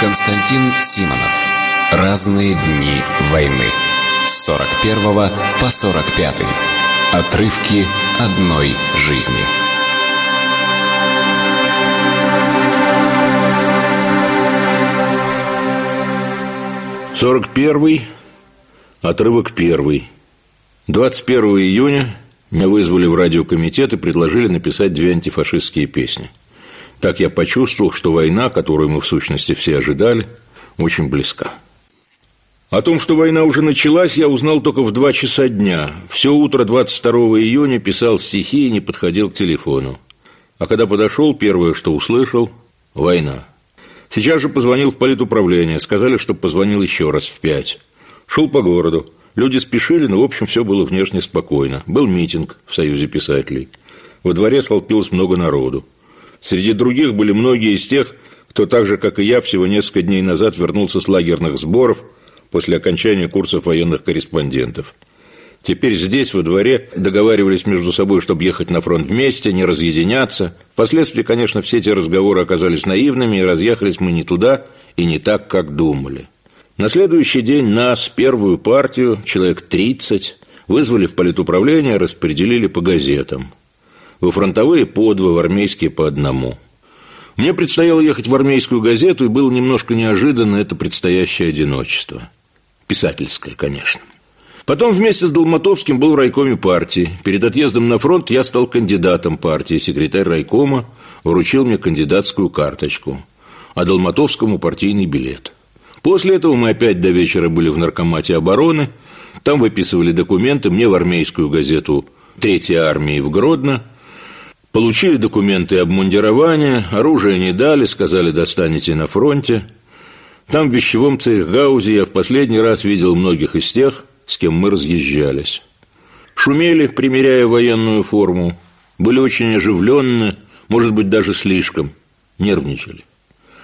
Константин Симонов. Разные дни войны. С 41 по 45. Отрывки одной жизни. Сорок первый, отрывок первый. 21 июня меня вызвали в радиокомитет и предложили написать две антифашистские песни. Так я почувствовал, что война, которую мы в сущности все ожидали, очень близка. О том, что война уже началась, я узнал только в два часа дня. Все утро 22 июня писал стихи и не подходил к телефону. А когда подошел, первое, что услышал – война. Сейчас же позвонил в политуправление, сказали, что позвонил еще раз в пять. Шел по городу. Люди спешили, но, в общем, все было внешне спокойно. Был митинг в Союзе писателей. Во дворе столпилось много народу. Среди других были многие из тех, кто так же, как и я, всего несколько дней назад вернулся с лагерных сборов – после окончания курсов военных корреспондентов. Теперь здесь, во дворе, договаривались между собой, чтобы ехать на фронт вместе, не разъединяться. Впоследствии, конечно, все эти разговоры оказались наивными, и разъехались мы не туда и не так, как думали. На следующий день нас, первую партию, человек 30, вызвали в политуправление, распределили по газетам. Во фронтовые по два, в армейские по одному. Мне предстояло ехать в армейскую газету, и было немножко неожиданно это предстоящее одиночество – Писательская, конечно. Потом вместе с Долматовским был в райкоме партии. Перед отъездом на фронт я стал кандидатом партии. Секретарь райкома вручил мне кандидатскую карточку, а Долматовскому партийный билет. После этого мы опять до вечера были в наркомате обороны. Там выписывали документы мне в армейскую газету Третьей армии в Гродно. Получили документы обмундирования, оружие не дали, сказали, достанете на фронте – там, в вещевом цехгаузе, я в последний раз видел многих из тех, с кем мы разъезжались. Шумели, примеряя военную форму, были очень оживленны, может быть, даже слишком, нервничали.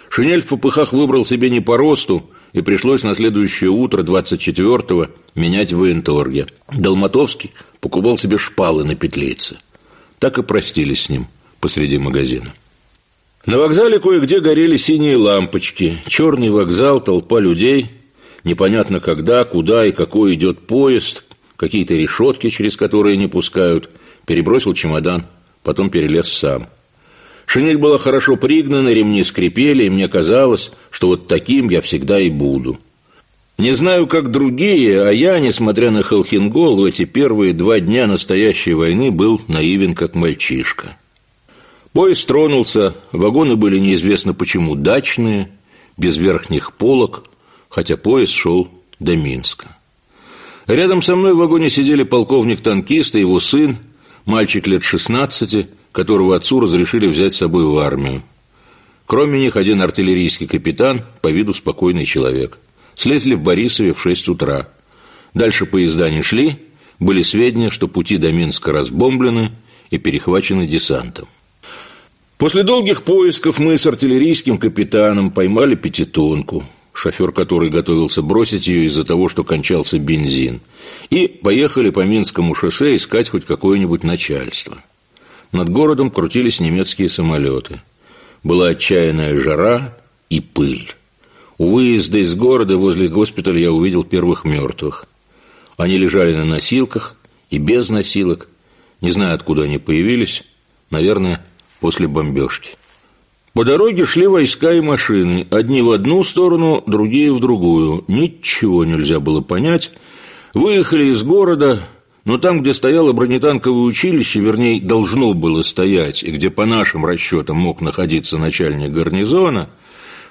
Шинель в попыхах выбрал себе не по росту, и пришлось на следующее утро, 24-го, менять в военторге. Долматовский покупал себе шпалы на петлице. Так и простились с ним посреди магазина. На вокзале кое-где горели синие лампочки. Черный вокзал, толпа людей. Непонятно когда, куда и какой идет поезд. Какие-то решетки, через которые не пускают. Перебросил чемодан, потом перелез сам. Шинель была хорошо пригнана, ремни скрипели, и мне казалось, что вот таким я всегда и буду. Не знаю, как другие, а я, несмотря на Холхингол, в эти первые два дня настоящей войны был наивен, как мальчишка. Поезд тронулся, вагоны были неизвестно почему дачные, без верхних полок, хотя поезд шел до Минска. Рядом со мной в вагоне сидели полковник-танкист и его сын, мальчик лет 16, которого отцу разрешили взять с собой в армию. Кроме них один артиллерийский капитан, по виду спокойный человек. Слезли в Борисове в 6 утра. Дальше поезда не шли, были сведения, что пути до Минска разбомблены и перехвачены десантом. После долгих поисков мы с артиллерийским капитаном поймали пятитонку, шофер которой готовился бросить ее из-за того, что кончался бензин, и поехали по Минскому шоссе искать хоть какое-нибудь начальство. Над городом крутились немецкие самолеты. Была отчаянная жара и пыль. У выезда из города возле госпиталя я увидел первых мертвых. Они лежали на носилках и без носилок. Не знаю, откуда они появились. Наверное, после бомбежки. По дороге шли войска и машины, одни в одну сторону, другие в другую. Ничего нельзя было понять. Выехали из города, но там, где стояло бронетанковое училище, вернее, должно было стоять, и где по нашим расчетам мог находиться начальник гарнизона,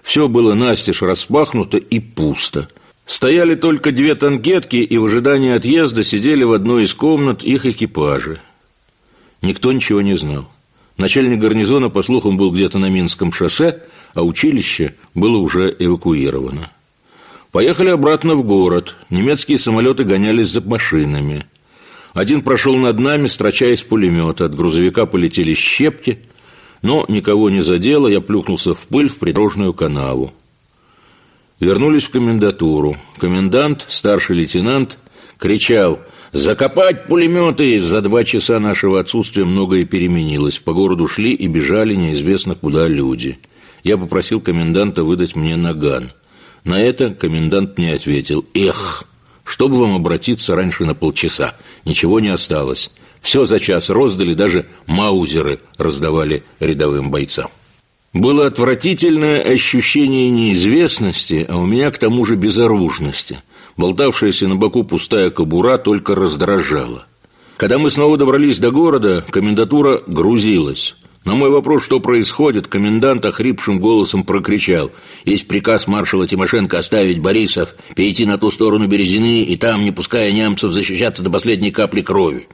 все было настежь распахнуто и пусто. Стояли только две танкетки, и в ожидании отъезда сидели в одной из комнат их экипажи. Никто ничего не знал. Начальник гарнизона, по слухам, был где-то на Минском шоссе, а училище было уже эвакуировано. Поехали обратно в город. Немецкие самолеты гонялись за машинами. Один прошел над нами, строча из пулемета. От грузовика полетели щепки, но никого не задело. Я плюхнулся в пыль в придорожную канаву. Вернулись в комендатуру. Комендант, старший лейтенант, кричал – Закопать пулеметы! За два часа нашего отсутствия многое переменилось. По городу шли и бежали неизвестно куда люди. я попросил коменданта выдать мне наган. На это комендант мне ответил, «Эх, чтобы вам обратиться раньше на полчаса, ничего не осталось. Все за час роздали, даже маузеры раздавали рядовым бойцам». Было отвратительное ощущение неизвестности, а у меня к тому же безоружности. Болтавшаяся на боку пустая кобура только раздражала. Когда мы снова добрались до города, комендатура грузилась. На мой вопрос, что происходит, комендант охрипшим голосом прокричал. Есть приказ маршала Тимошенко оставить Борисов, перейти на ту сторону Березины и там, не пуская немцев, защищаться до последней капли крови.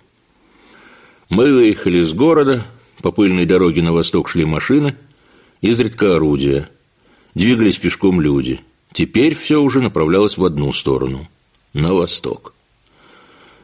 Мы выехали из города, по пыльной дороге на восток шли машины, изредка орудия. Двигались пешком люди. Теперь все уже направлялось в одну сторону, на восток.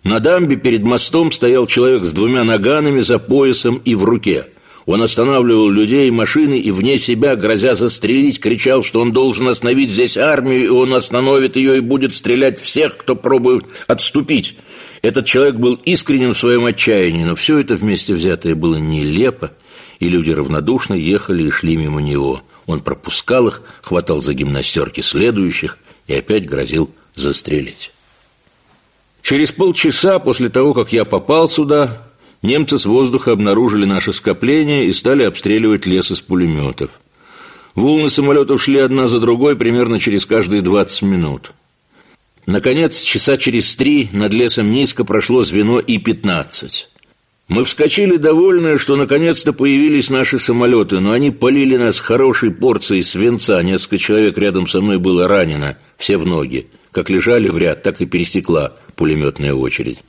На дамбе перед мостом стоял человек с двумя наганами за поясом и в руке – он останавливал людей и машины и вне себя, грозя застрелить, кричал, что он должен остановить здесь армию, и он остановит ее и будет стрелять всех, кто пробует отступить. Этот человек был искренен в своем отчаянии, но все это вместе взятое было нелепо, и люди равнодушно ехали и шли мимо него. Он пропускал их, хватал за гимнастерки следующих и опять грозил застрелить. Через полчаса после того, как я попал сюда, немцы с воздуха обнаружили наше скопление и стали обстреливать лес из пулеметов. Волны самолетов шли одна за другой примерно через каждые 20 минут. Наконец, часа через три над лесом низко прошло звено И-15. Мы вскочили довольные, что наконец-то появились наши самолеты, но они полили нас хорошей порцией свинца. Несколько человек рядом со мной было ранено, все в ноги. Как лежали в ряд, так и пересекла пулеметная очередь.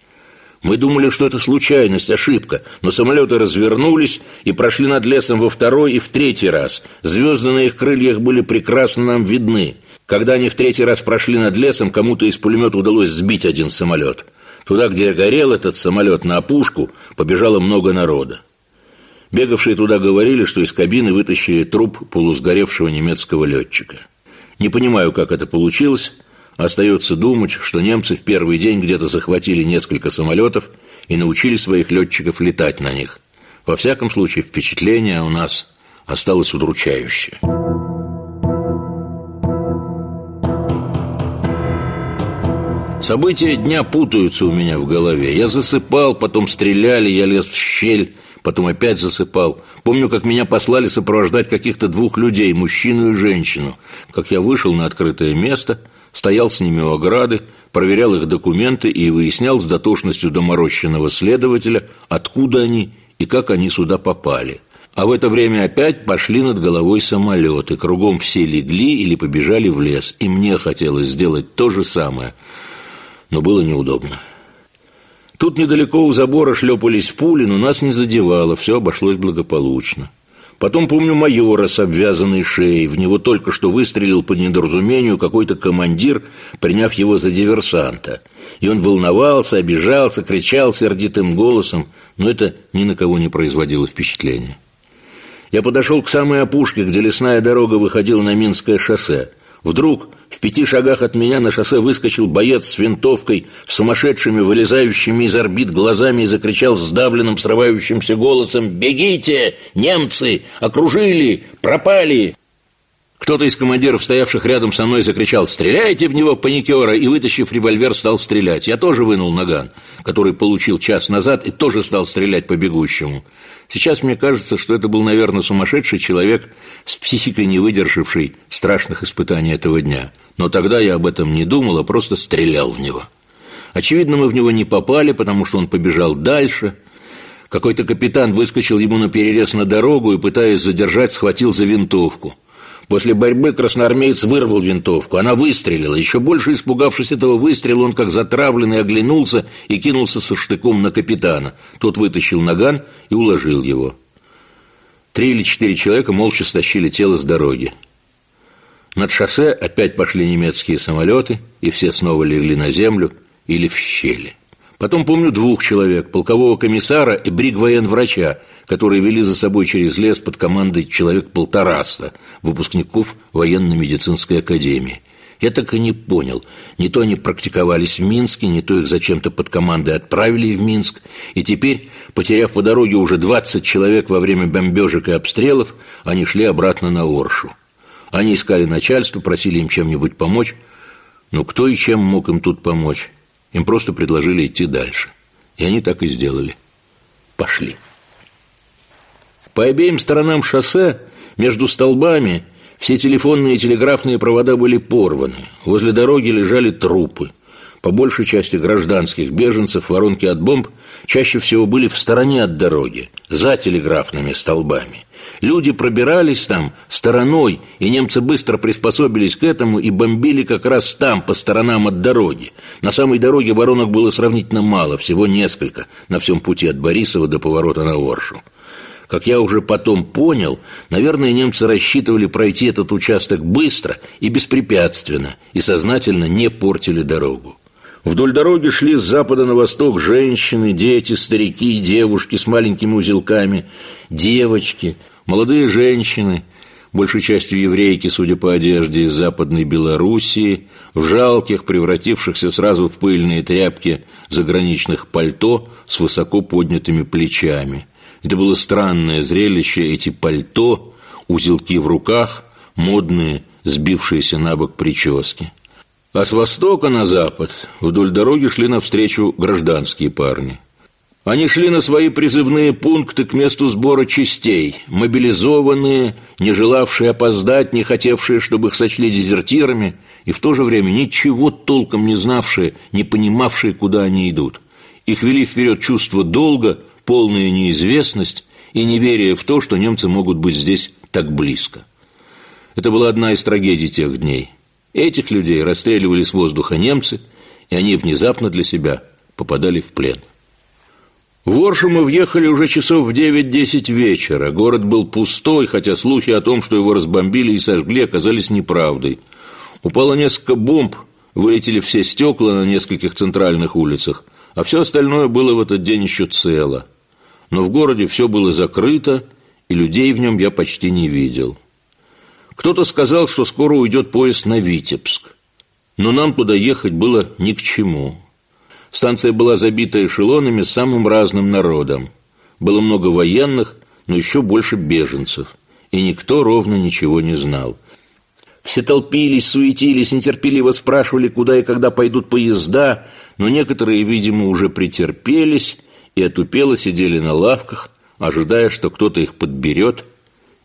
Мы думали, что это случайность, ошибка, но самолеты развернулись и прошли над лесом во второй и в третий раз. Звезды на их крыльях были прекрасно нам видны. Когда они в третий раз прошли над лесом, кому-то из пулемета удалось сбить один самолет. Туда, где горел этот самолет, на опушку, побежало много народа. Бегавшие туда говорили, что из кабины вытащили труп полусгоревшего немецкого летчика. Не понимаю, как это получилось, Остается думать, что немцы в первый день где-то захватили несколько самолетов и научили своих летчиков летать на них. Во всяком случае, впечатление у нас осталось удручающее. События дня путаются у меня в голове. Я засыпал, потом стреляли, я лез в щель, потом опять засыпал. Помню, как меня послали сопровождать каких-то двух людей, мужчину и женщину. Как я вышел на открытое место – стоял с ними у ограды, проверял их документы и выяснял с дотошностью доморощенного следователя, откуда они и как они сюда попали. А в это время опять пошли над головой самолеты, кругом все легли или побежали в лес, и мне хотелось сделать то же самое, но было неудобно. Тут недалеко у забора шлепались пули, но нас не задевало, все обошлось благополучно. Потом помню майора с обвязанной шеей. В него только что выстрелил по недоразумению какой-то командир, приняв его за диверсанта. И он волновался, обижался, кричал сердитым голосом, но это ни на кого не производило впечатления. Я подошел к самой опушке, где лесная дорога выходила на Минское шоссе. Вдруг в пяти шагах от меня на шоссе выскочил боец с винтовкой, с сумасшедшими, вылезающими из орбит глазами и закричал сдавленным, срывающимся голосом «Бегите! Немцы! Окружили! Пропали!» Кто-то из командиров, стоявших рядом со мной, закричал «Стреляйте в него, паникера!» и, вытащив револьвер, стал стрелять. Я тоже вынул наган, который получил час назад, и тоже стал стрелять по бегущему. Сейчас мне кажется, что это был, наверное, сумасшедший человек с психикой, не выдержавший страшных испытаний этого дня. Но тогда я об этом не думал, а просто стрелял в него. Очевидно, мы в него не попали, потому что он побежал дальше. Какой-то капитан выскочил ему на перерез на дорогу и, пытаясь задержать, схватил за винтовку – После борьбы красноармеец вырвал винтовку. Она выстрелила. Еще больше испугавшись этого выстрела, он как затравленный оглянулся и кинулся со штыком на капитана. Тот вытащил наган и уложил его. Три или четыре человека молча стащили тело с дороги. Над шоссе опять пошли немецкие самолеты, и все снова легли на землю или в щели. Потом помню двух человек, полкового комиссара и бриг-военврача, которые вели за собой через лес под командой человек полтораста, выпускников военно-медицинской академии. Я так и не понял, не то они практиковались в Минске, не то их зачем-то под командой отправили в Минск, и теперь, потеряв по дороге уже 20 человек во время бомбежек и обстрелов, они шли обратно на Оршу. Они искали начальство, просили им чем-нибудь помочь, но кто и чем мог им тут помочь? Им просто предложили идти дальше. И они так и сделали. Пошли. По обеим сторонам шоссе, между столбами, все телефонные и телеграфные провода были порваны. Возле дороги лежали трупы. По большей части гражданских беженцев воронки от бомб чаще всего были в стороне от дороги, за телеграфными столбами. Люди пробирались там стороной, и немцы быстро приспособились к этому и бомбили как раз там, по сторонам от дороги. На самой дороге воронок было сравнительно мало, всего несколько, на всем пути от Борисова до поворота на Оршу. Как я уже потом понял, наверное, немцы рассчитывали пройти этот участок быстро и беспрепятственно, и сознательно не портили дорогу. Вдоль дороги шли с запада на восток женщины, дети, старики, девушки с маленькими узелками, девочки, молодые женщины, большей частью еврейки, судя по одежде, из Западной Белоруссии, в жалких, превратившихся сразу в пыльные тряпки заграничных пальто с высоко поднятыми плечами. Это было странное зрелище, эти пальто, узелки в руках, модные, сбившиеся на бок прически. А с востока на запад вдоль дороги шли навстречу гражданские парни. Они шли на свои призывные пункты к месту сбора частей, мобилизованные, не желавшие опоздать, не хотевшие, чтобы их сочли дезертирами, и в то же время ничего толком не знавшие, не понимавшие, куда они идут. Их вели вперед чувство долга – полная неизвестность и неверие в то, что немцы могут быть здесь так близко. Это была одна из трагедий тех дней. Этих людей расстреливали с воздуха немцы, и они внезапно для себя попадали в плен. В Оршу мы въехали уже часов в 9-10 вечера. Город был пустой, хотя слухи о том, что его разбомбили и сожгли, оказались неправдой. Упало несколько бомб, вылетели все стекла на нескольких центральных улицах, а все остальное было в этот день еще цело – но в городе все было закрыто, и людей в нем я почти не видел. Кто-то сказал, что скоро уйдет поезд на Витебск, но нам туда ехать было ни к чему. Станция была забита эшелонами с самым разным народом. Было много военных, но еще больше беженцев, и никто ровно ничего не знал. Все толпились, суетились, нетерпеливо спрашивали, куда и когда пойдут поезда, но некоторые, видимо, уже претерпелись и отупело сидели на лавках, ожидая, что кто-то их подберет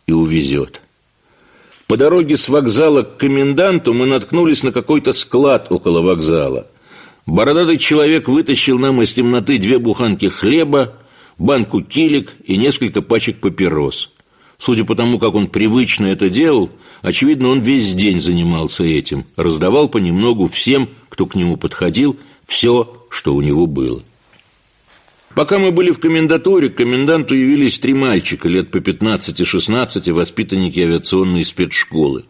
и увезет. По дороге с вокзала к коменданту мы наткнулись на какой-то склад около вокзала. Бородатый человек вытащил нам из темноты две буханки хлеба, банку килик и несколько пачек папирос. Судя по тому, как он привычно это делал, очевидно, он весь день занимался этим, раздавал понемногу всем, кто к нему подходил, все, что у него было. Пока мы были в комендатуре, к коменданту явились три мальчика лет по 15-16, воспитанники авиационной спецшколы.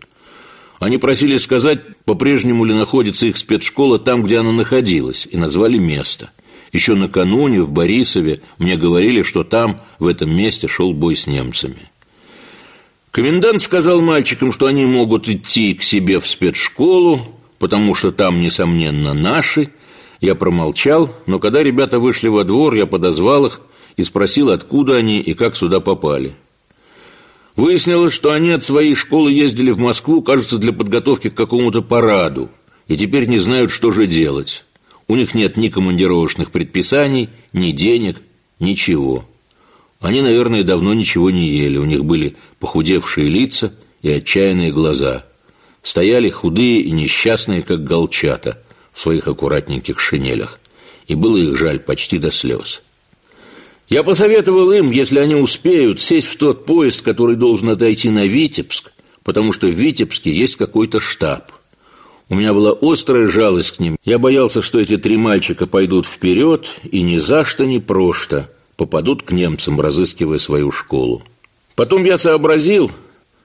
Они просили сказать, по-прежнему ли находится их спецшкола там, где она находилась, и назвали место. Еще накануне в Борисове мне говорили, что там, в этом месте, шел бой с немцами. Комендант сказал мальчикам, что они могут идти к себе в спецшколу, потому что там, несомненно, наши – я промолчал, но когда ребята вышли во двор, я подозвал их и спросил, откуда они и как сюда попали. Выяснилось, что они от своей школы ездили в Москву, кажется, для подготовки к какому-то параду, и теперь не знают, что же делать. У них нет ни командировочных предписаний, ни денег, ничего. Они, наверное, давно ничего не ели, у них были похудевшие лица и отчаянные глаза. Стояли худые и несчастные, как голчата – в своих аккуратненьких шинелях, и было их жаль почти до слез. Я посоветовал им, если они успеют, сесть в тот поезд, который должен отойти на Витебск, потому что в Витебске есть какой-то штаб. У меня была острая жалость к ним. Я боялся, что эти три мальчика пойдут вперед и ни за что, ни просто попадут к немцам, разыскивая свою школу. Потом я сообразил,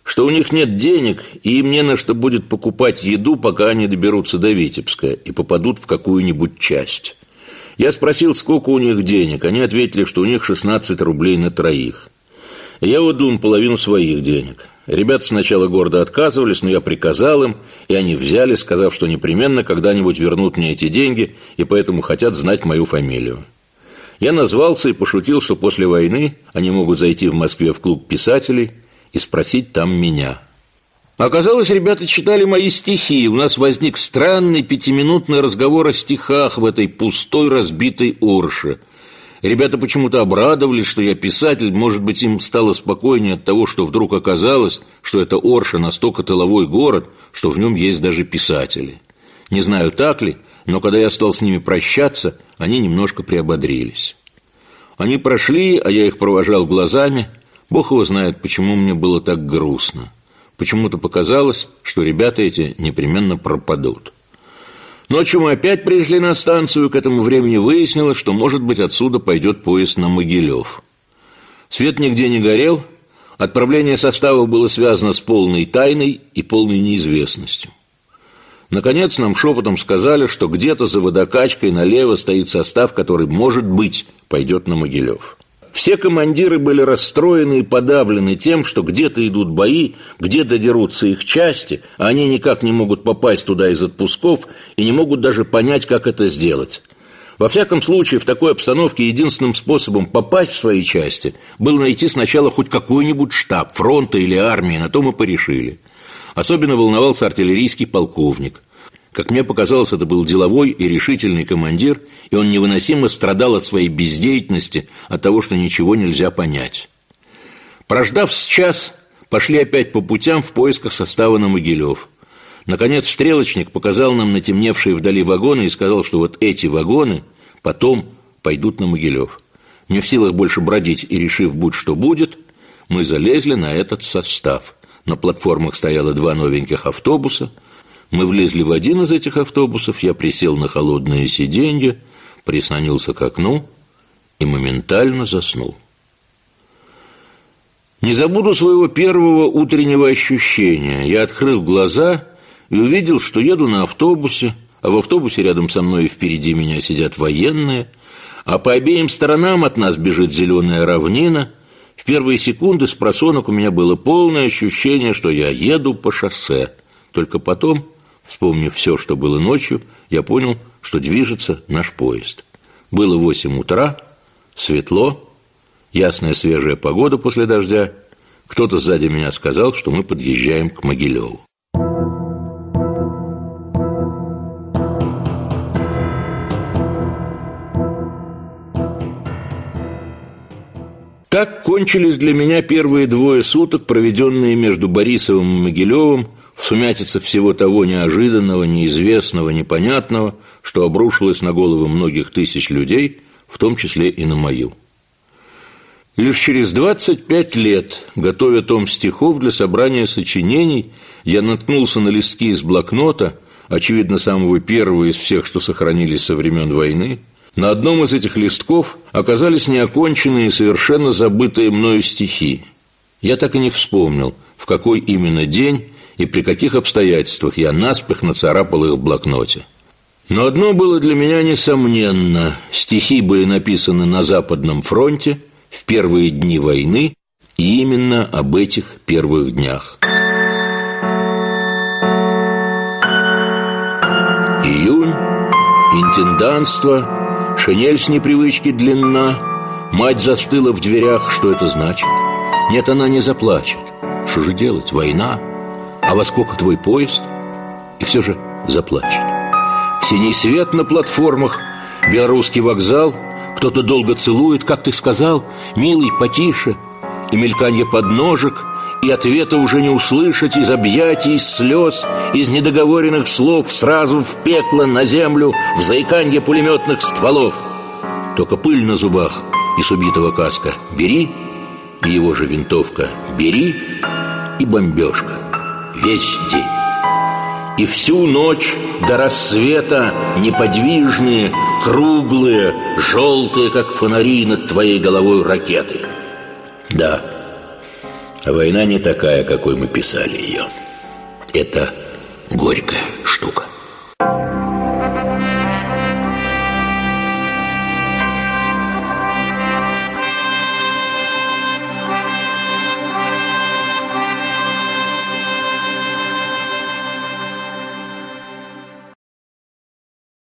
что у них нет денег, и им не на что будет покупать еду, пока они доберутся до Витебска и попадут в какую-нибудь часть. Я спросил, сколько у них денег. Они ответили, что у них 16 рублей на троих. Я отдал им половину своих денег. Ребята сначала гордо отказывались, но я приказал им, и они взяли, сказав, что непременно когда-нибудь вернут мне эти деньги, и поэтому хотят знать мою фамилию. Я назвался и пошутил, что после войны они могут зайти в Москве в клуб писателей и спросить там меня. Оказалось, ребята читали мои стихи, и у нас возник странный пятиминутный разговор о стихах в этой пустой разбитой Орше – Ребята почему-то обрадовались, что я писатель, может быть, им стало спокойнее от того, что вдруг оказалось, что это Орша настолько тыловой город, что в нем есть даже писатели. Не знаю, так ли, но когда я стал с ними прощаться, они немножко приободрились. Они прошли, а я их провожал глазами. Бог его знает, почему мне было так грустно. Почему-то показалось, что ребята эти непременно пропадут. Ночью мы опять пришли на станцию, к этому времени выяснилось, что, может быть, отсюда пойдет поезд на Могилев. Свет нигде не горел, отправление состава было связано с полной тайной и полной неизвестностью. Наконец нам шепотом сказали, что где-то за водокачкой налево стоит состав, который, может быть, пойдет на Могилев. Все командиры были расстроены и подавлены тем, что где-то идут бои, где-то дерутся их части, а они никак не могут попасть туда из отпусков и не могут даже понять, как это сделать. Во всяком случае, в такой обстановке единственным способом попасть в свои части было найти сначала хоть какой-нибудь штаб фронта или армии, на то мы порешили. Особенно волновался артиллерийский полковник – как мне показалось, это был деловой и решительный командир, и он невыносимо страдал от своей бездеятельности, от того, что ничего нельзя понять. Прождав час, пошли опять по путям в поисках состава на Могилев. Наконец стрелочник показал нам натемневшие вдали вагоны и сказал, что вот эти вагоны потом пойдут на Могилев. Не в силах больше бродить и решив, будь что будет, мы залезли на этот состав. На платформах стояло два новеньких автобуса – мы влезли в один из этих автобусов, я присел на холодное сиденье, прислонился к окну и моментально заснул. Не забуду своего первого утреннего ощущения. Я открыл глаза и увидел, что еду на автобусе, а в автобусе рядом со мной и впереди меня сидят военные, а по обеим сторонам от нас бежит зеленая равнина. В первые секунды с просонок у меня было полное ощущение, что я еду по шоссе. Только потом Вспомнив все, что было ночью, я понял, что движется наш поезд. Было восемь утра, светло, ясная свежая погода после дождя. Кто-то сзади меня сказал, что мы подъезжаем к Могилеву. Так кончились для меня первые двое суток, проведенные между Борисовым и Могилевым – в сумятице всего того неожиданного, неизвестного, непонятного, что обрушилось на головы многих тысяч людей, в том числе и на мою. Лишь через 25 лет, готовя том стихов для собрания сочинений, я наткнулся на листки из блокнота, очевидно, самого первого из всех, что сохранились со времен войны. На одном из этих листков оказались неоконченные и совершенно забытые мною стихи. Я так и не вспомнил, в какой именно день и при каких обстоятельствах я наспех нацарапал их в блокноте. Но одно было для меня несомненно. Стихи были написаны на Западном фронте в первые дни войны и именно об этих первых днях. Июнь, интендантство, шинель с непривычки длинна, мать застыла в дверях, что это значит? Нет, она не заплачет. Что же делать? Война. А во сколько твой поезд? И все же заплачет. Синий свет на платформах, белорусский вокзал, кто-то долго целует, как ты сказал, милый, потише, и мельканье подножек, и ответа уже не услышать из объятий, из слез, из недоговоренных слов сразу в пекло, на землю, в заиканье пулеметных стволов. Только пыль на зубах из убитого каска бери, и его же винтовка бери, и бомбежка весь день. И всю ночь до рассвета неподвижные, круглые, желтые, как фонари над твоей головой ракеты. Да, война не такая, какой мы писали ее. Это горькая.